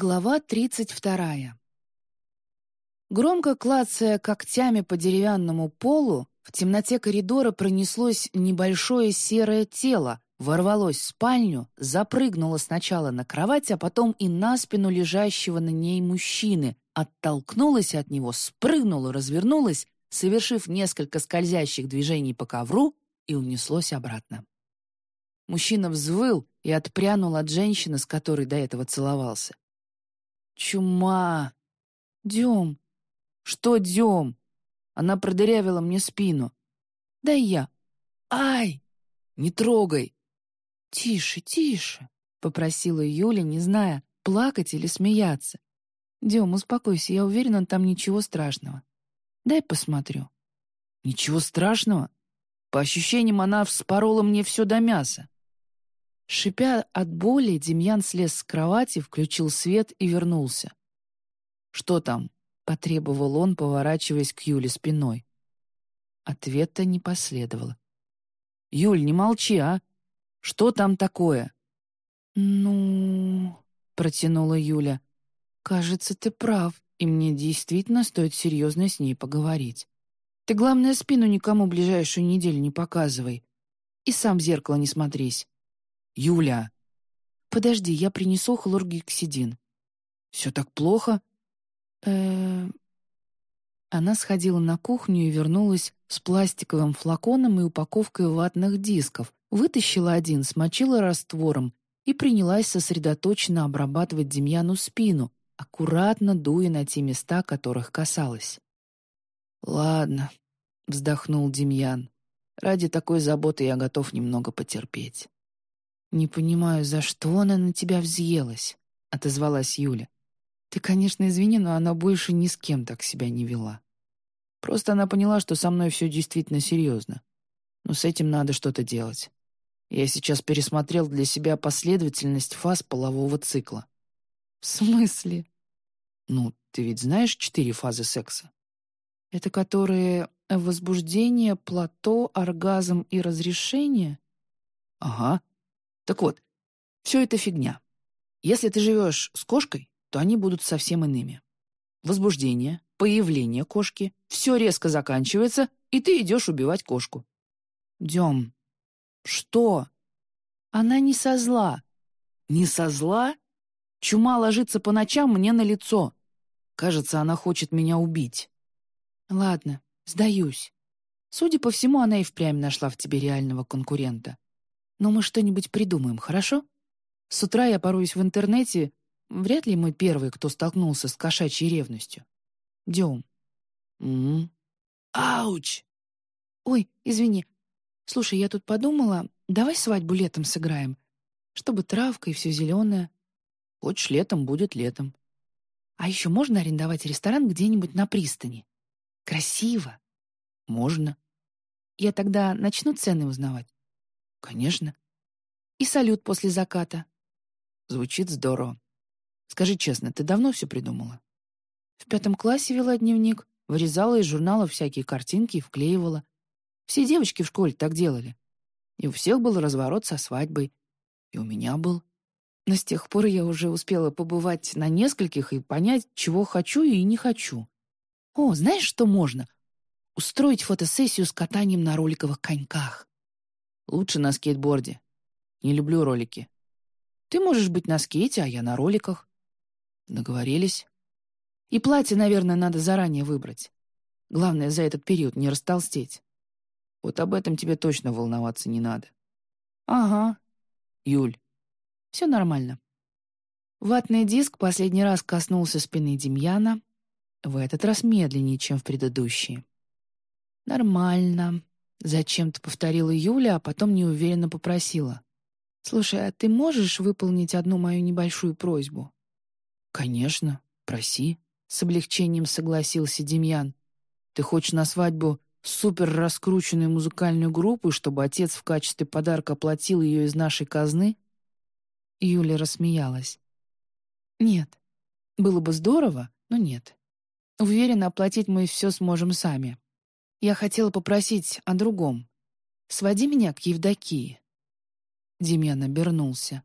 Глава тридцать вторая. Громко клацая когтями по деревянному полу, в темноте коридора пронеслось небольшое серое тело, ворвалось в спальню, запрыгнуло сначала на кровать, а потом и на спину лежащего на ней мужчины, оттолкнулось от него, спрыгнуло, развернулось, совершив несколько скользящих движений по ковру и унеслось обратно. Мужчина взвыл и отпрянул от женщины, с которой до этого целовался. «Чума! Дем!» «Что, Дем?» Она продырявила мне спину. «Дай я!» «Ай! Не трогай!» «Тише, тише!» — попросила Юля, не зная, плакать или смеяться. «Дем, успокойся, я уверена, там ничего страшного. Дай посмотрю». «Ничего страшного?» По ощущениям, она вспорола мне все до мяса. Шипя от боли, Демьян слез с кровати, включил свет и вернулся. «Что там?» — потребовал он, поворачиваясь к Юле спиной. Ответа не последовало. «Юль, не молчи, а! Что там такое?» «Ну...» — протянула Юля. «Кажется, ты прав, и мне действительно стоит серьезно с ней поговорить. Ты, главное, спину никому ближайшую неделю не показывай. И сам в зеркало не смотрись. «Юля!» «Подожди, я принесу хлоргексидин». «Все так плохо?» э Она сходила на кухню и вернулась с пластиковым флаконом и упаковкой ватных дисков, вытащила один, смочила раствором и принялась сосредоточенно обрабатывать Демьяну спину, аккуратно дуя на те места, которых касалась. «Ладно», — вздохнул Демьян. «Ради такой заботы я готов немного потерпеть». «Не понимаю, за что она на тебя взъелась?» — отозвалась Юля. «Ты, конечно, извини, но она больше ни с кем так себя не вела. Просто она поняла, что со мной все действительно серьезно. Но с этим надо что-то делать. Я сейчас пересмотрел для себя последовательность фаз полового цикла». «В смысле?» «Ну, ты ведь знаешь четыре фазы секса?» «Это которые возбуждение, плато, оргазм и разрешение?» «Ага. Так вот, все это фигня. Если ты живешь с кошкой, то они будут совсем иными. Возбуждение, появление кошки, все резко заканчивается, и ты идешь убивать кошку. Дем. Что? Она не со зла. Не со зла? Чума ложится по ночам мне на лицо. Кажется, она хочет меня убить. Ладно, сдаюсь. Судя по всему, она и впрямь нашла в тебе реального конкурента. Но мы что-нибудь придумаем, хорошо? С утра я поруюсь в интернете. Вряд ли мы первые, кто столкнулся с кошачьей ревностью. Дем. Угу. Ауч! Ой, извини. Слушай, я тут подумала, давай свадьбу летом сыграем. Чтобы травка и все зеленое. Хочешь летом, будет летом. А еще можно арендовать ресторан где-нибудь на пристани? Красиво. Можно. Я тогда начну цены узнавать. «Конечно». «И салют после заката». Звучит здорово. Скажи честно, ты давно все придумала? В пятом классе вела дневник, вырезала из журнала всякие картинки и вклеивала. Все девочки в школе так делали. И у всех был разворот со свадьбой. И у меня был. Но с тех пор я уже успела побывать на нескольких и понять, чего хочу и не хочу. О, знаешь, что можно? Устроить фотосессию с катанием на роликовых коньках. Лучше на скейтборде. Не люблю ролики. Ты можешь быть на скейте, а я на роликах. Договорились. И платье, наверное, надо заранее выбрать. Главное, за этот период не растолстеть. Вот об этом тебе точно волноваться не надо. Ага. Юль. Все нормально. Ватный диск последний раз коснулся спины Демьяна, в этот раз медленнее, чем в предыдущие. Нормально. Зачем-то повторила Юля, а потом неуверенно попросила. «Слушай, а ты можешь выполнить одну мою небольшую просьбу?» «Конечно, проси», — с облегчением согласился Демьян. «Ты хочешь на свадьбу супер раскрученную музыкальную группу, чтобы отец в качестве подарка оплатил ее из нашей казны?» Юля рассмеялась. «Нет. Было бы здорово, но нет. Уверена, оплатить мы все сможем сами. Я хотела попросить о другом. Своди меня к Евдокии». Демьян обернулся.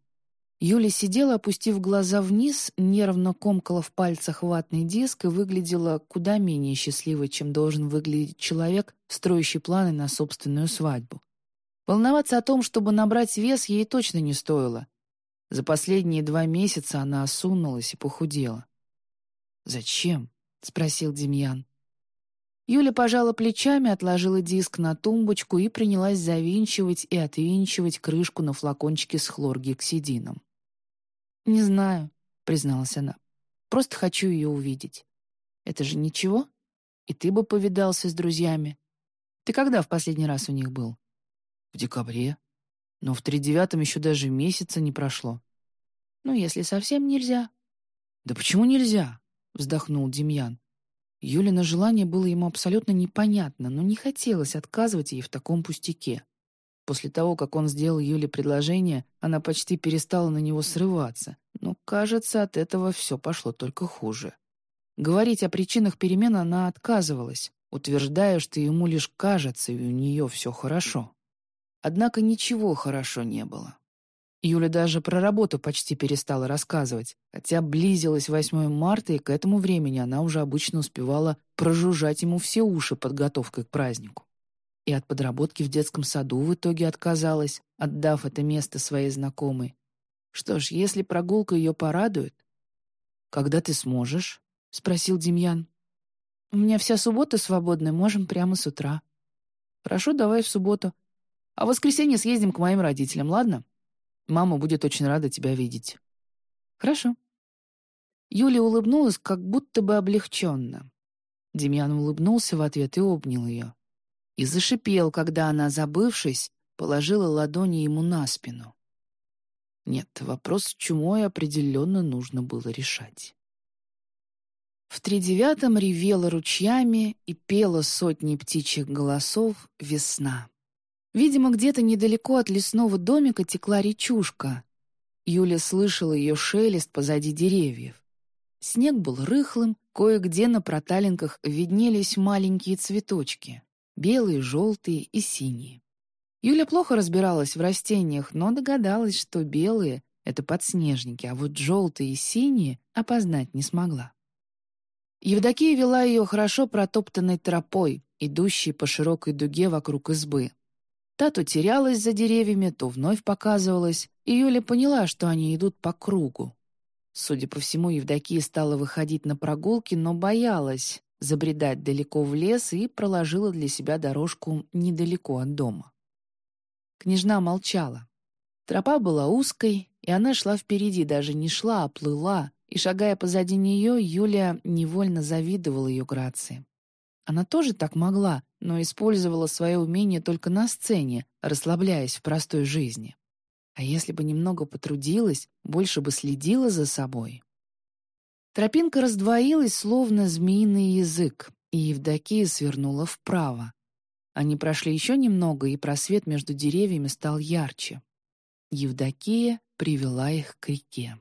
Юля сидела, опустив глаза вниз, нервно комкала в пальцах ватный диск и выглядела куда менее счастливой, чем должен выглядеть человек, строящий планы на собственную свадьбу. Волноваться о том, чтобы набрать вес, ей точно не стоило. За последние два месяца она осунулась и похудела. «Зачем?» — спросил Демьян. Юля пожала плечами, отложила диск на тумбочку и принялась завинчивать и отвинчивать крышку на флакончике с хлоргексидином. «Не знаю», — призналась она. «Просто хочу ее увидеть. Это же ничего? И ты бы повидался с друзьями. Ты когда в последний раз у них был?» «В декабре. Но в тридевятом еще даже месяца не прошло». «Ну, если совсем нельзя». «Да почему нельзя?» — вздохнул Демьян. Юлина желание было ему абсолютно непонятно, но не хотелось отказывать ей в таком пустяке. После того, как он сделал Юле предложение, она почти перестала на него срываться, но, кажется, от этого все пошло только хуже. Говорить о причинах перемен она отказывалась, утверждая, что ему лишь кажется, и у нее все хорошо. Однако ничего хорошо не было. Юля даже про работу почти перестала рассказывать, хотя близилось 8 марта, и к этому времени она уже обычно успевала прожужжать ему все уши подготовкой к празднику и от подработки в детском саду в итоге отказалась, отдав это место своей знакомой. Что ж, если прогулка ее порадует... «Когда ты сможешь?» — спросил Демьян. «У меня вся суббота свободная, можем прямо с утра». «Хорошо, давай в субботу. А в воскресенье съездим к моим родителям, ладно? Мама будет очень рада тебя видеть». «Хорошо». Юля улыбнулась, как будто бы облегченно. Демьян улыбнулся в ответ и обнял ее и зашипел, когда она, забывшись, положила ладони ему на спину. Нет, вопрос с чумой определенно нужно было решать. В тридевятом ревела ручьями и пела сотни птичьих голосов весна. Видимо, где-то недалеко от лесного домика текла речушка. Юля слышала ее шелест позади деревьев. Снег был рыхлым, кое-где на проталинках виднелись маленькие цветочки белые, желтые и синие. Юля плохо разбиралась в растениях, но догадалась, что белые — это подснежники, а вот желтые и синие опознать не смогла. Евдокия вела ее хорошо протоптанной тропой, идущей по широкой дуге вокруг избы. Та то терялась за деревьями, то вновь показывалась, и Юля поняла, что они идут по кругу. Судя по всему, Евдокия стала выходить на прогулки, но боялась, забредать далеко в лес и проложила для себя дорожку недалеко от дома. Княжна молчала. Тропа была узкой, и она шла впереди, даже не шла, а плыла, и, шагая позади нее, Юлия невольно завидовала ее грации. Она тоже так могла, но использовала свое умение только на сцене, расслабляясь в простой жизни. А если бы немного потрудилась, больше бы следила за собой, Тропинка раздвоилась, словно змеиный язык, и Евдокия свернула вправо. Они прошли еще немного, и просвет между деревьями стал ярче. Евдокия привела их к реке.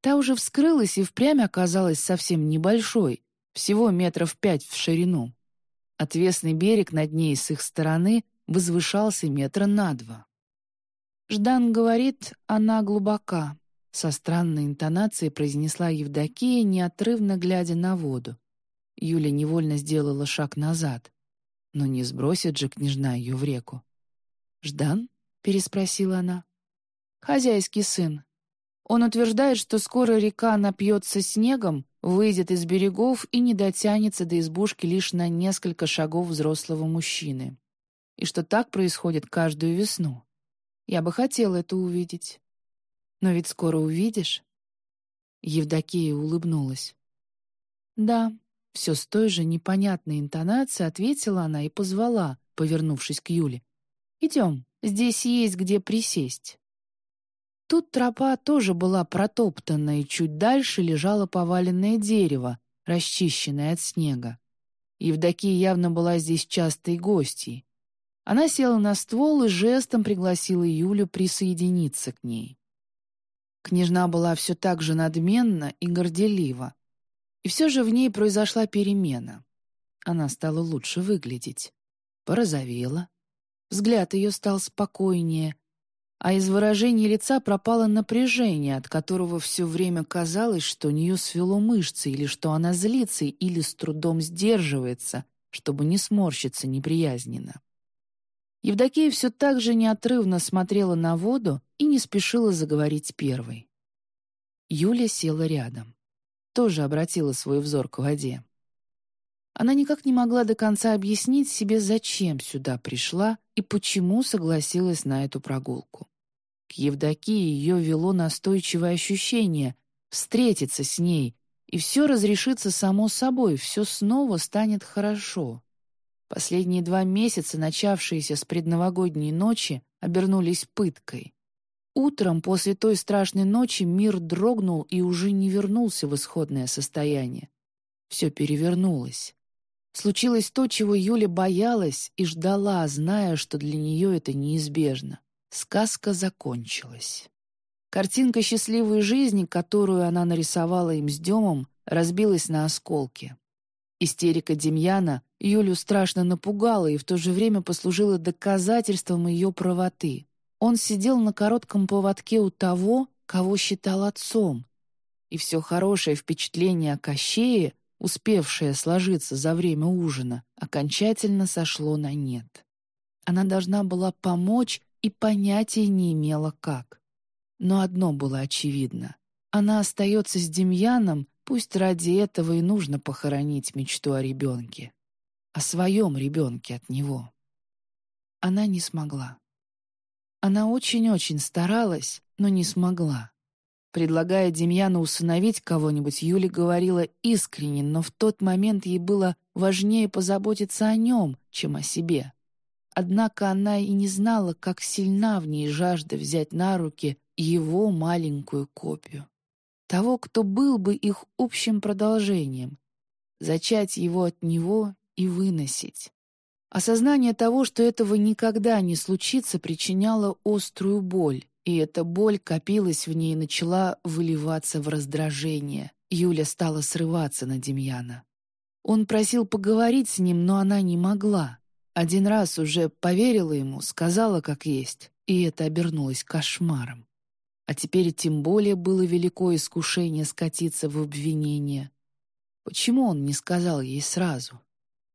Та уже вскрылась и впрямь оказалась совсем небольшой, всего метров пять в ширину. Отвесный берег над ней с их стороны возвышался метра на два. Ждан говорит, она глубока, со странной интонацией произнесла Евдокия, неотрывно глядя на воду. Юля невольно сделала шаг назад. Но не сбросит же княжна ее в реку. «Ждан?» — переспросила она. «Хозяйский сын. Он утверждает, что скоро река напьется снегом, выйдет из берегов и не дотянется до избушки лишь на несколько шагов взрослого мужчины. И что так происходит каждую весну. Я бы хотела это увидеть. Но ведь скоро увидишь». Евдокия улыбнулась. «Да», — все с той же непонятной интонацией ответила она и позвала, повернувшись к Юле. «Идем, здесь есть где присесть». Тут тропа тоже была протоптана, и чуть дальше лежало поваленное дерево, расчищенное от снега. Евдокия явно была здесь частой гостьей. Она села на ствол и жестом пригласила Юлю присоединиться к ней. Княжна была все так же надменна и горделива. И все же в ней произошла перемена. Она стала лучше выглядеть. Порозовела. Взгляд ее стал спокойнее. А из выражения лица пропало напряжение, от которого все время казалось, что у нее свело мышцы, или что она злится, или с трудом сдерживается, чтобы не сморщиться неприязненно. Евдокия все так же неотрывно смотрела на воду и не спешила заговорить первой. Юля села рядом. Тоже обратила свой взор к воде. Она никак не могла до конца объяснить себе, зачем сюда пришла и почему согласилась на эту прогулку. К Евдокии ее вело настойчивое ощущение встретиться с ней, и все разрешится само собой, все снова станет хорошо. Последние два месяца, начавшиеся с предновогодней ночи, обернулись пыткой. Утром после той страшной ночи мир дрогнул и уже не вернулся в исходное состояние. Все перевернулось. Случилось то, чего Юля боялась и ждала, зная, что для нее это неизбежно. Сказка закончилась. Картинка счастливой жизни, которую она нарисовала им с Демом, разбилась на осколки. Истерика Демьяна Юлю страшно напугала и в то же время послужила доказательством ее правоты. Он сидел на коротком поводке у того, кого считал отцом. И все хорошее впечатление о Кощее, успевшее сложиться за время ужина, окончательно сошло на нет. Она должна была помочь и понятия не имела как. Но одно было очевидно. Она остается с Демьяном, пусть ради этого и нужно похоронить мечту о ребенке. О своем ребенке от него. Она не смогла. Она очень-очень старалась, но не смогла. Предлагая Демьяну усыновить кого-нибудь, Юля говорила искренне, но в тот момент ей было важнее позаботиться о нем, чем о себе. Однако она и не знала, как сильна в ней жажда взять на руки его маленькую копию. Того, кто был бы их общим продолжением. Зачать его от него и выносить. Осознание того, что этого никогда не случится, причиняло острую боль, и эта боль копилась в ней и начала выливаться в раздражение. Юля стала срываться на Демьяна. Он просил поговорить с ним, но она не могла. Один раз уже поверила ему, сказала как есть, и это обернулось кошмаром. А теперь тем более было великое искушение скатиться в обвинение. Почему он не сказал ей сразу?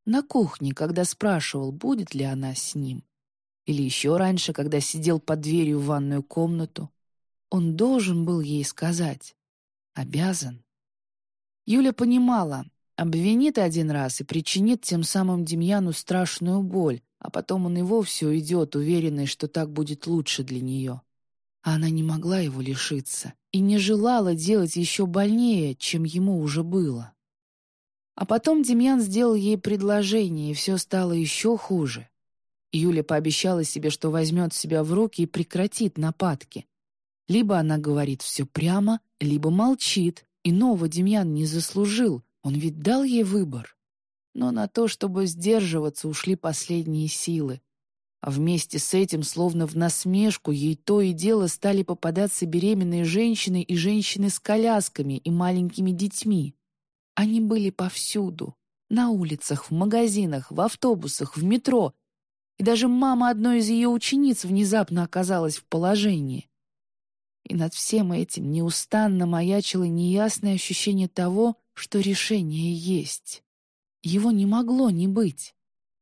На кухне, когда спрашивал, будет ли она с ним. Или еще раньше, когда сидел под дверью в ванную комнату. Он должен был ей сказать. Обязан. Юля понимала, Обвинит один раз и причинит тем самым Демьяну страшную боль, а потом он и вовсе уйдет, уверенный, что так будет лучше для нее. А она не могла его лишиться и не желала делать еще больнее, чем ему уже было. А потом Демьян сделал ей предложение, и все стало еще хуже. Юля пообещала себе, что возьмет себя в руки и прекратит нападки. Либо она говорит все прямо, либо молчит, иного Демьян не заслужил, он ведь дал ей выбор. Но на то, чтобы сдерживаться, ушли последние силы. А вместе с этим, словно в насмешку, ей то и дело стали попадаться беременные женщины и женщины с колясками и маленькими детьми. Они были повсюду. На улицах, в магазинах, в автобусах, в метро. И даже мама одной из ее учениц внезапно оказалась в положении. И над всем этим неустанно маячило неясное ощущение того, что решение есть. Его не могло не быть.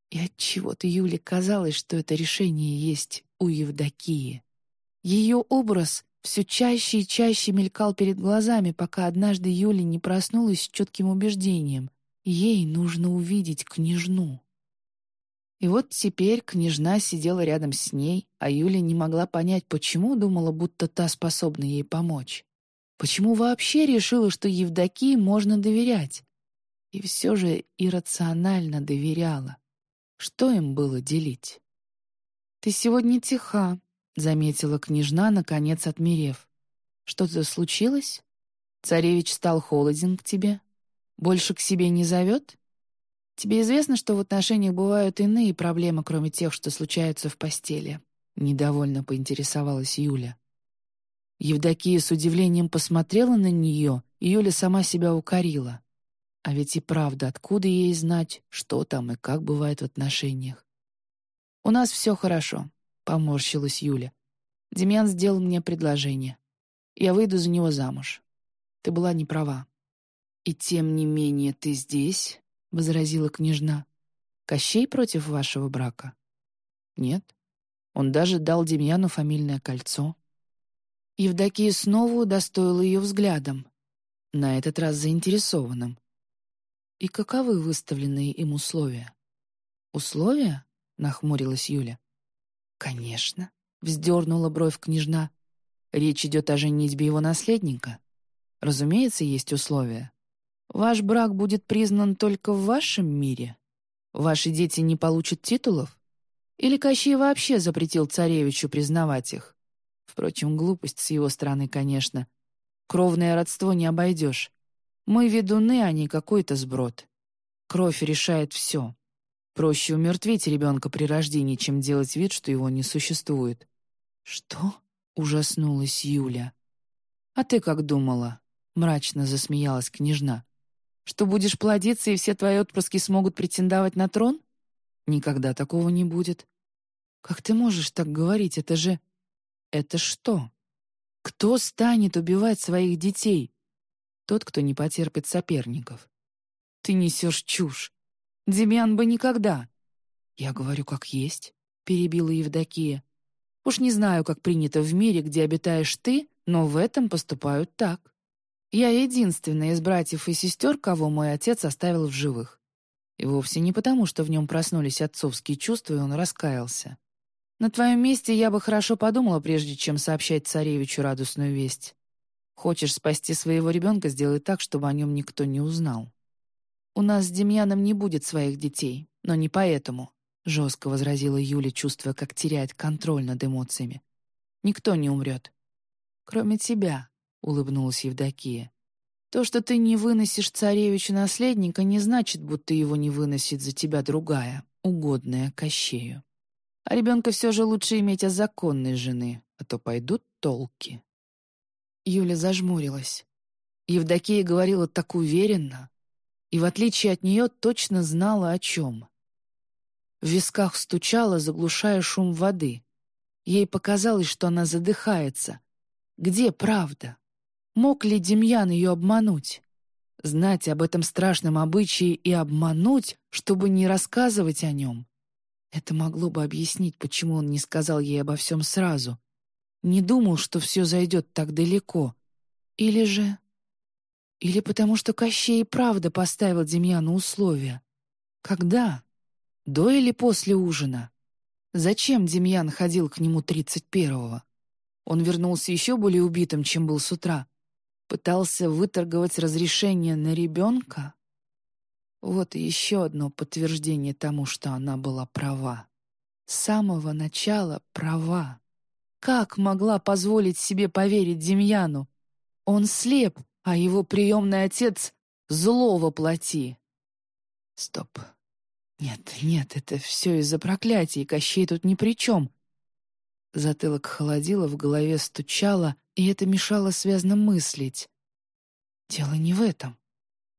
И отчего-то Юле казалось, что это решение есть у Евдокии. Ее образ все чаще и чаще мелькал перед глазами, пока однажды Юля не проснулась с четким убеждением. Ей нужно увидеть княжну. И вот теперь княжна сидела рядом с ней, а Юля не могла понять, почему думала, будто та способна ей помочь. Почему вообще решила, что Евдокии можно доверять? И все же иррационально доверяла. Что им было делить? «Ты сегодня тиха», — заметила княжна, наконец отмерев. «Что-то случилось? Царевич стал холоден к тебе? Больше к себе не зовет? Тебе известно, что в отношениях бывают иные проблемы, кроме тех, что случаются в постели?» Недовольно поинтересовалась Юля. Евдокия с удивлением посмотрела на нее, и Юля сама себя укорила. А ведь и правда, откуда ей знать, что там и как бывает в отношениях? «У нас все хорошо», — поморщилась Юля. Демьян сделал мне предложение. Я выйду за него замуж. Ты была не права. «И тем не менее ты здесь?» — возразила княжна. «Кощей против вашего брака?» «Нет. Он даже дал Демьяну фамильное кольцо». Евдокия снова удостоила ее взглядом, на этот раз заинтересованным. «И каковы выставленные им условия?» «Условия?» — нахмурилась Юля. «Конечно», — вздернула бровь княжна. «Речь идет о женитьбе его наследника. Разумеется, есть условия. Ваш брак будет признан только в вашем мире? Ваши дети не получат титулов? Или Кощей вообще запретил царевичу признавать их? Впрочем, глупость с его стороны, конечно. Кровное родство не обойдешь. Мы ведуны, а не какой-то сброд. Кровь решает все. Проще умертвить ребенка при рождении, чем делать вид, что его не существует. «Что?» — ужаснулась Юля. «А ты как думала?» — мрачно засмеялась княжна. Что будешь плодиться, и все твои отпрыски смогут претендовать на трон? Никогда такого не будет. Как ты можешь так говорить? Это же... Это что? Кто станет убивать своих детей? Тот, кто не потерпит соперников. Ты несешь чушь. Демьян бы никогда. Я говорю, как есть, перебила Евдокия. Уж не знаю, как принято в мире, где обитаешь ты, но в этом поступают так. Я единственная из братьев и сестер, кого мой отец оставил в живых. И вовсе не потому, что в нем проснулись отцовские чувства, и он раскаялся. На твоем месте я бы хорошо подумала, прежде чем сообщать царевичу радостную весть. Хочешь спасти своего ребенка, сделай так, чтобы о нем никто не узнал. У нас с Демьяном не будет своих детей, но не поэтому, — жестко возразила Юля, чувствуя, как теряет контроль над эмоциями. Никто не умрет. Кроме тебя, улыбнулась Евдокия. «То, что ты не выносишь царевича наследника, не значит, будто его не выносит за тебя другая, угодная Кощею. А ребенка все же лучше иметь от законной жены, а то пойдут толки». Юля зажмурилась. Евдокия говорила так уверенно, и, в отличие от нее, точно знала о чем. В висках стучало, заглушая шум воды. Ей показалось, что она задыхается. Где правда? Мог ли Демьян ее обмануть? Знать об этом страшном обычае и обмануть, чтобы не рассказывать о нем? Это могло бы объяснить, почему он не сказал ей обо всем сразу. Не думал, что все зайдет так далеко. Или же... Или потому что Кощей и правда поставил Демьяну условия. Когда? До или после ужина? Зачем Демьян ходил к нему тридцать первого? Он вернулся еще более убитым, чем был с утра. Пытался выторговать разрешение на ребенка? Вот еще одно подтверждение тому, что она была права. С самого начала права. Как могла позволить себе поверить Демьяну? Он слеп, а его приемный отец — зло воплоти. Стоп. Нет, нет, это все из-за проклятий, Кощей тут ни при чем. Затылок холодило, в голове стучало, и это мешало связно мыслить. Дело не в этом.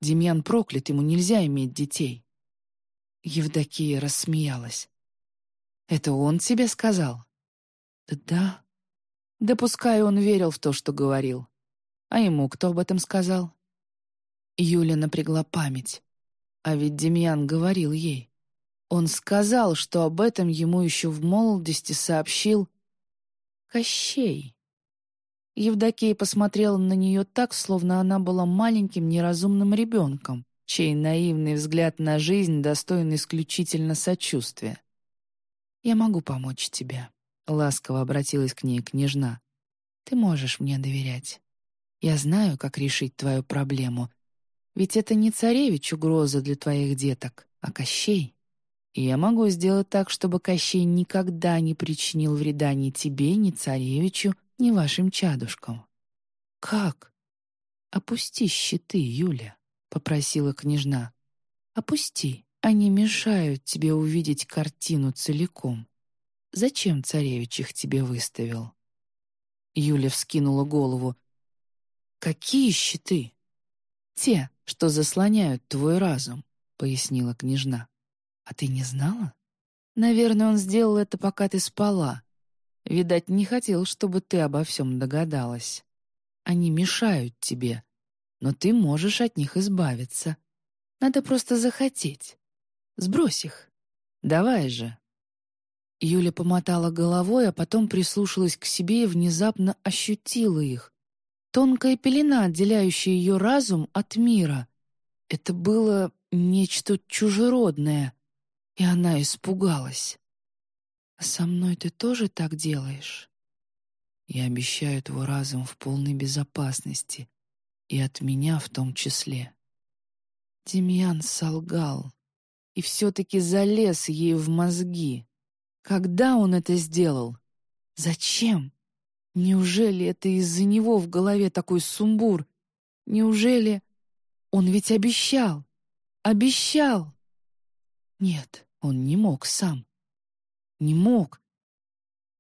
Демьян проклят, ему нельзя иметь детей. Евдокия рассмеялась. «Это он тебе сказал?» «Да да». Да пускай он верил в то, что говорил. А ему кто об этом сказал? Юля напрягла память. А ведь Демьян говорил ей. Он сказал, что об этом ему еще в молодости сообщил Кощей. Евдокия посмотрела на нее так, словно она была маленьким неразумным ребенком, чей наивный взгляд на жизнь достоин исключительно сочувствия. «Я могу помочь тебе», — ласково обратилась к ней княжна. «Ты можешь мне доверять. Я знаю, как решить твою проблему. Ведь это не царевич угроза для твоих деток, а Кощей. И я могу сделать так, чтобы Кощей никогда не причинил вреда ни тебе, ни царевичу, ни вашим чадушкам. Как? Опусти щиты, Юля, попросила княжна. Опусти, они мешают тебе увидеть картину целиком. Зачем царевич их тебе выставил? Юля вскинула голову. Какие щиты? Те, что заслоняют твой разум, пояснила княжна. А ты не знала? Наверное, он сделал это, пока ты спала. Видать, не хотел, чтобы ты обо всем догадалась. Они мешают тебе, но ты можешь от них избавиться. Надо просто захотеть. Сбрось их. Давай же». Юля помотала головой, а потом прислушалась к себе и внезапно ощутила их. Тонкая пелена, отделяющая ее разум от мира. Это было нечто чужеродное, и она испугалась. «А со мной ты тоже так делаешь?» «Я обещаю твой разум в полной безопасности, и от меня в том числе». Демьян солгал и все-таки залез ей в мозги. Когда он это сделал? Зачем? Неужели это из-за него в голове такой сумбур? Неужели... Он ведь обещал! Обещал! Нет, он не мог сам. Не мог.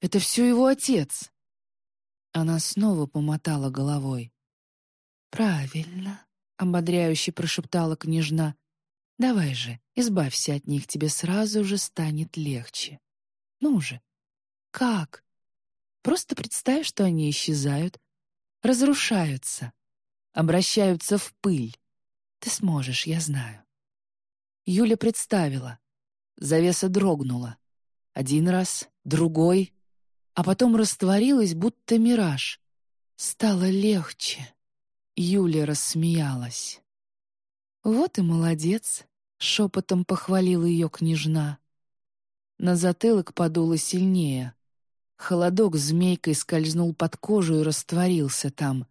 Это все его отец. Она снова помотала головой. «Правильно», — ободряюще прошептала княжна. «Давай же, избавься от них, тебе сразу же станет легче. Ну же, как? Просто представь, что они исчезают, разрушаются, обращаются в пыль. Ты сможешь, я знаю». Юля представила. Завеса дрогнула. Один раз, другой, а потом растворилась, будто мираж. Стало легче. Юля рассмеялась. «Вот и молодец», — шепотом похвалила ее княжна. На затылок подуло сильнее. Холодок змейкой скользнул под кожу и растворился там.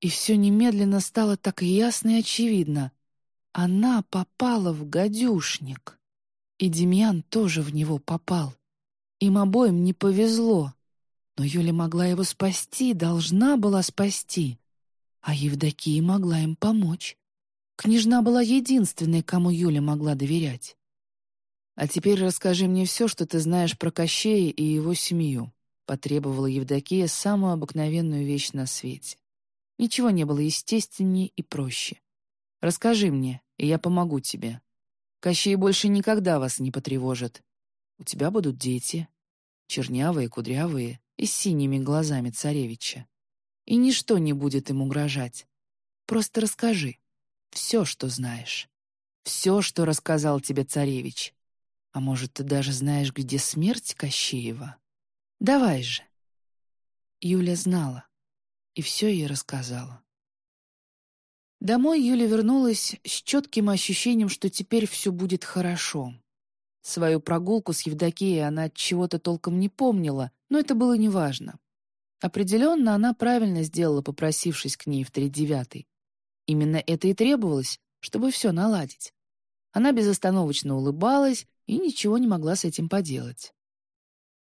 И все немедленно стало так ясно и очевидно. Она попала в гадюшник. И Демьян тоже в него попал. Им обоим не повезло. Но Юля могла его спасти, должна была спасти а Евдокия могла им помочь. Княжна была единственной, кому Юля могла доверять. «А теперь расскажи мне все, что ты знаешь про Кощея и его семью», потребовала Евдокия самую обыкновенную вещь на свете. Ничего не было естественнее и проще. «Расскажи мне, и я помогу тебе. Кощей больше никогда вас не потревожит. У тебя будут дети, чернявые, кудрявые и с синими глазами царевича и ничто не будет им угрожать. Просто расскажи все, что знаешь. Все, что рассказал тебе царевич. А может, ты даже знаешь, где смерть Кощеева? Давай же. Юля знала и все ей рассказала. Домой Юля вернулась с четким ощущением, что теперь все будет хорошо. Свою прогулку с Евдокией она от чего-то толком не помнила, но это было неважно. Определенно, она правильно сделала, попросившись к ней в тридевятый. Именно это и требовалось, чтобы все наладить. Она безостановочно улыбалась и ничего не могла с этим поделать.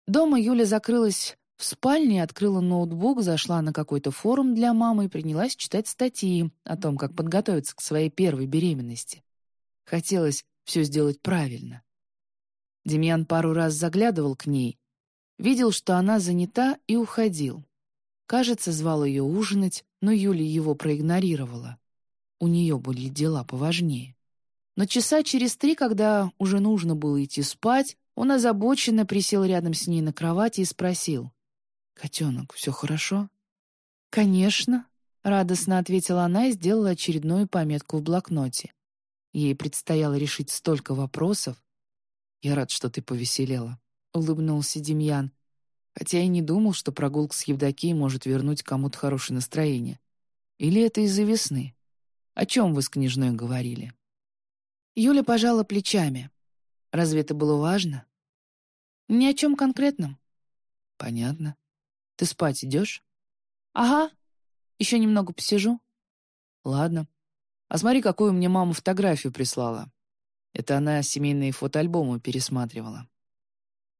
Дома Юля закрылась в спальне, открыла ноутбук, зашла на какой-то форум для мамы и принялась читать статьи о том, как подготовиться к своей первой беременности. Хотелось все сделать правильно. Демьян пару раз заглядывал к ней, Видел, что она занята, и уходил. Кажется, звал ее ужинать, но Юля его проигнорировала. У нее были дела поважнее. Но часа через три, когда уже нужно было идти спать, он озабоченно присел рядом с ней на кровати и спросил. «Котенок, все хорошо?» «Конечно», — радостно ответила она и сделала очередную пометку в блокноте. Ей предстояло решить столько вопросов. «Я рад, что ты повеселела», — улыбнулся Демьян, хотя и не думал, что прогулка с Евдокией может вернуть кому-то хорошее настроение. Или это из-за весны? О чем вы с княжной говорили? Юля пожала плечами. Разве это было важно? Ни о чем конкретном. Понятно. Ты спать идешь? Ага. Еще немного посижу. Ладно. А смотри, какую мне мама фотографию прислала. Это она семейные фотоальбомы пересматривала.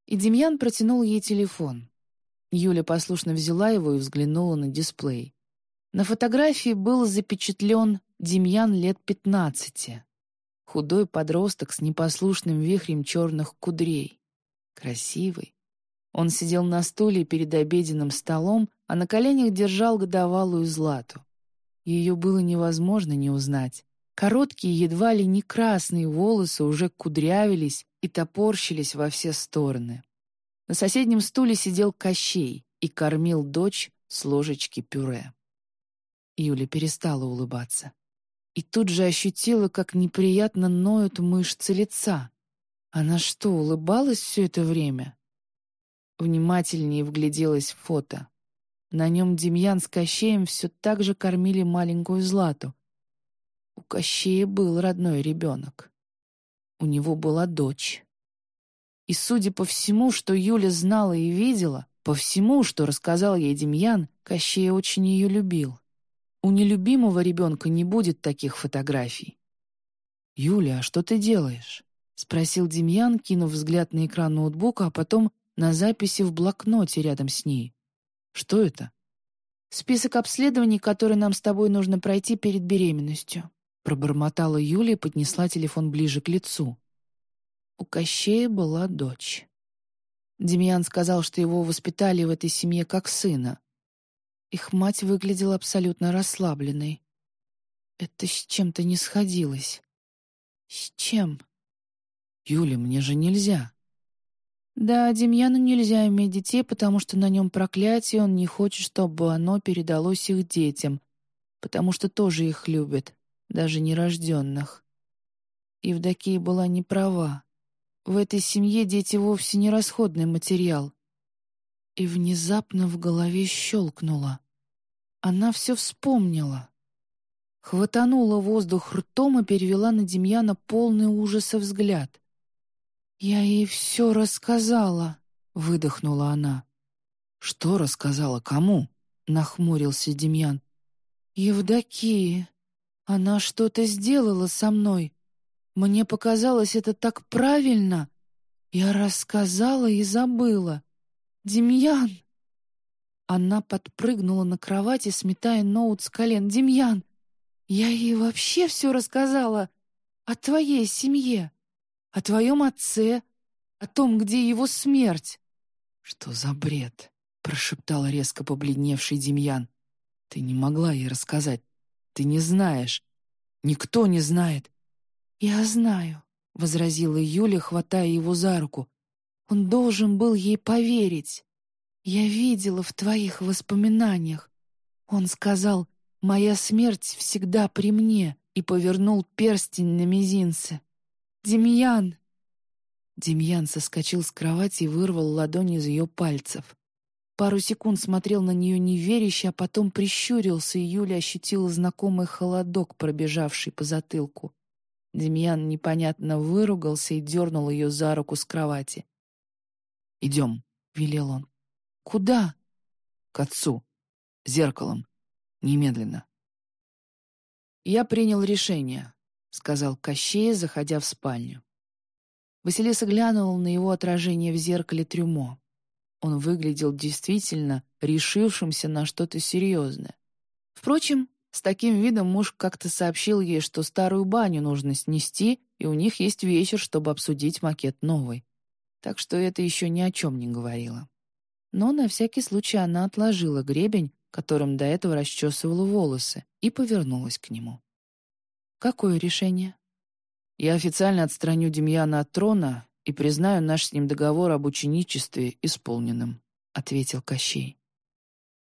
И Демьян протянул ей телефон. Юля послушно взяла его и взглянула на дисплей. На фотографии был запечатлен Демьян лет пятнадцати. Худой подросток с непослушным вихрем черных кудрей. Красивый. Он сидел на стуле перед обеденным столом, а на коленях держал годовалую Злату. Ее было невозможно не узнать. Короткие, едва ли не красные волосы уже кудрявились и топорщились во все стороны. На соседнем стуле сидел Кощей и кормил дочь с ложечки пюре. Юля перестала улыбаться. И тут же ощутила, как неприятно ноют мышцы лица. Она что, улыбалась все это время? Внимательнее вгляделась в фото. На нем Демьян с Кощеем все так же кормили маленькую Злату. У Кощея был родной ребенок. У него была дочь. И судя по всему, что Юля знала и видела, по всему, что рассказал ей Демьян, Кощей очень ее любил. У нелюбимого ребенка не будет таких фотографий. «Юля, а что ты делаешь?» — спросил Демьян, кинув взгляд на экран ноутбука, а потом на записи в блокноте рядом с ней. Что это? Список обследований, которые нам с тобой нужно пройти перед беременностью. Пробормотала Юлия и поднесла телефон ближе к лицу. У Кощея была дочь. Демьян сказал, что его воспитали в этой семье как сына. Их мать выглядела абсолютно расслабленной. Это с чем-то не сходилось. С чем? «Юля, мне же нельзя», да, Демьяну нельзя иметь детей, потому что на нем проклятие, он не хочет, чтобы оно передалось их детям, потому что тоже их любит, даже нерожденных. Евдокия была не права. В этой семье дети вовсе не расходный материал. И внезапно в голове щелкнуло. Она все вспомнила. Хватанула воздух ртом и перевела на Демьяна полный ужаса взгляд. «Я ей все рассказала», — выдохнула она. «Что рассказала? Кому?» — нахмурился Демьян. «Евдокии. Она что-то сделала со мной. Мне показалось это так правильно. Я рассказала и забыла. Демьян!» Она подпрыгнула на кровати, сметая ноут с колен. «Демьян, я ей вообще все рассказала о твоей семье о твоем отце, о том, где его смерть». «Что за бред?» — прошептал резко побледневший Демьян. «Ты не могла ей рассказать. Ты не знаешь. Никто не знает». «Я знаю», — возразила Юля, хватая его за руку. «Он должен был ей поверить. Я видела в твоих воспоминаниях. Он сказал, моя смерть всегда при мне, и повернул перстень на мизинце. «Демьян!» Демьян соскочил с кровати и вырвал ладонь из ее пальцев. Пару секунд смотрел на нее неверяще, а потом прищурился, и Юля ощутила знакомый холодок, пробежавший по затылку. Демьян непонятно выругался и дернул ее за руку с кровати. «Идем», — велел он. «Куда?» «К отцу. Зеркалом. Немедленно». Я принял решение. — сказал Кощей, заходя в спальню. Василиса глянула на его отражение в зеркале трюмо. Он выглядел действительно решившимся на что-то серьезное. Впрочем, с таким видом муж как-то сообщил ей, что старую баню нужно снести, и у них есть вечер, чтобы обсудить макет новой. Так что это еще ни о чем не говорило. Но на всякий случай она отложила гребень, которым до этого расчесывала волосы, и повернулась к нему. «Какое решение?» «Я официально отстраню Демьяна от трона и признаю наш с ним договор об ученичестве исполненным», — ответил Кощей.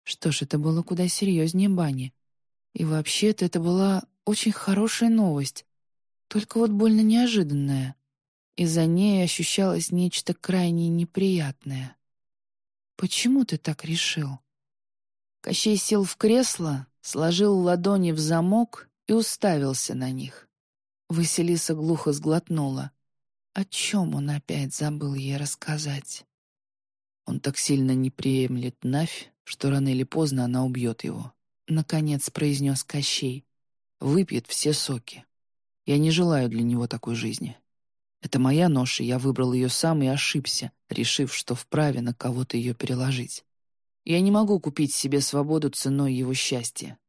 Что ж, это было куда серьезнее бани. И вообще-то это была очень хорошая новость, только вот больно неожиданная. И за ней ощущалось нечто крайне неприятное. «Почему ты так решил?» Кощей сел в кресло, сложил ладони в замок и уставился на них. Василиса глухо сглотнула. О чем он опять забыл ей рассказать? Он так сильно не приемлет Навь, что рано или поздно она убьет его. Наконец произнес Кощей. Выпьет все соки. Я не желаю для него такой жизни. Это моя нож, и я выбрал ее сам и ошибся, решив, что вправе на кого-то ее переложить. Я не могу купить себе свободу ценой его счастья.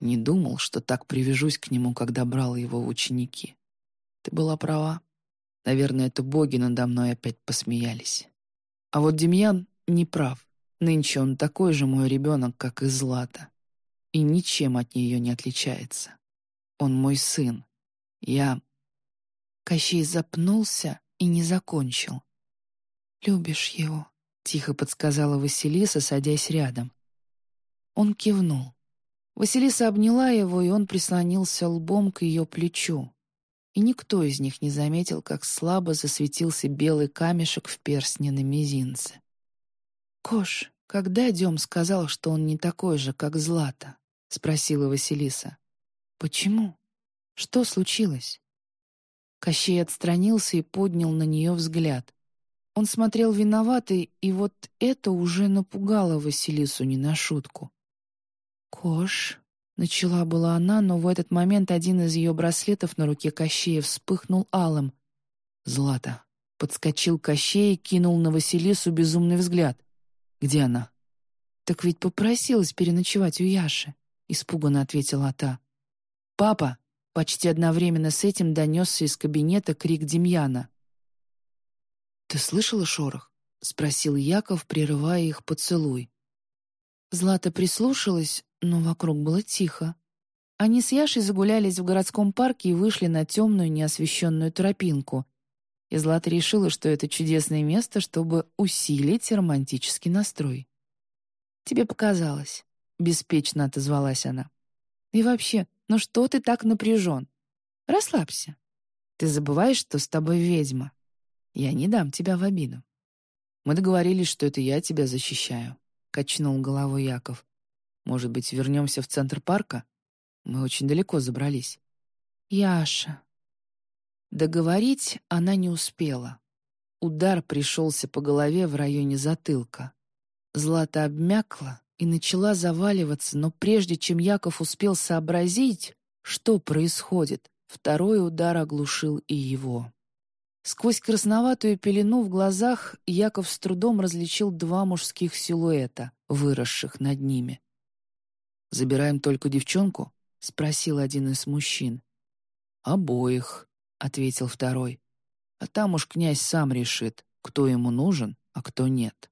Не думал, что так привяжусь к нему, когда брал его ученики. Ты была права. Наверное, это боги надо мной опять посмеялись. А вот Демьян не прав. Нынче он такой же мой ребенок, как и Злата. И ничем от нее не отличается. Он мой сын. Я... Кощей запнулся и не закончил. «Любишь его?» тихо подсказала Василиса, садясь рядом. Он кивнул. Василиса обняла его, и он прислонился лбом к ее плечу. И никто из них не заметил, как слабо засветился белый камешек в перстне на мизинце. «Кош, когда Дем сказал, что он не такой же, как Злата?» — спросила Василиса. «Почему? Что случилось?» Кощей отстранился и поднял на нее взгляд. Он смотрел виноватый, и вот это уже напугало Василису не на шутку. «Кош», — начала была она, но в этот момент один из ее браслетов на руке Кощея вспыхнул алым. «Злата», — подскочил Кощей и кинул на Василису безумный взгляд. «Где она?» «Так ведь попросилась переночевать у Яши», — испуганно ответила та. «Папа!» — почти одновременно с этим донесся из кабинета крик Демьяна. «Ты слышала шорох?» — спросил Яков, прерывая их поцелуй. Злата прислушалась, но вокруг было тихо. Они с Яшей загулялись в городском парке и вышли на темную неосвещенную тропинку. И Злата решила, что это чудесное место, чтобы усилить романтический настрой. «Тебе показалось», — беспечно отозвалась она. «И вообще, ну что ты так напряжен? Расслабься. Ты забываешь, что с тобой ведьма. Я не дам тебя в обиду. Мы договорились, что это я тебя защищаю», — качнул головой Яков. «Может быть, вернемся в центр парка? Мы очень далеко забрались». «Яша». Договорить она не успела. Удар пришелся по голове в районе затылка. Злата обмякла и начала заваливаться, но прежде чем Яков успел сообразить, что происходит, второй удар оглушил и его. Сквозь красноватую пелену в глазах Яков с трудом различил два мужских силуэта, выросших над ними. «Забираем только девчонку?» — спросил один из мужчин. «Обоих», — ответил второй. «А там уж князь сам решит, кто ему нужен, а кто нет».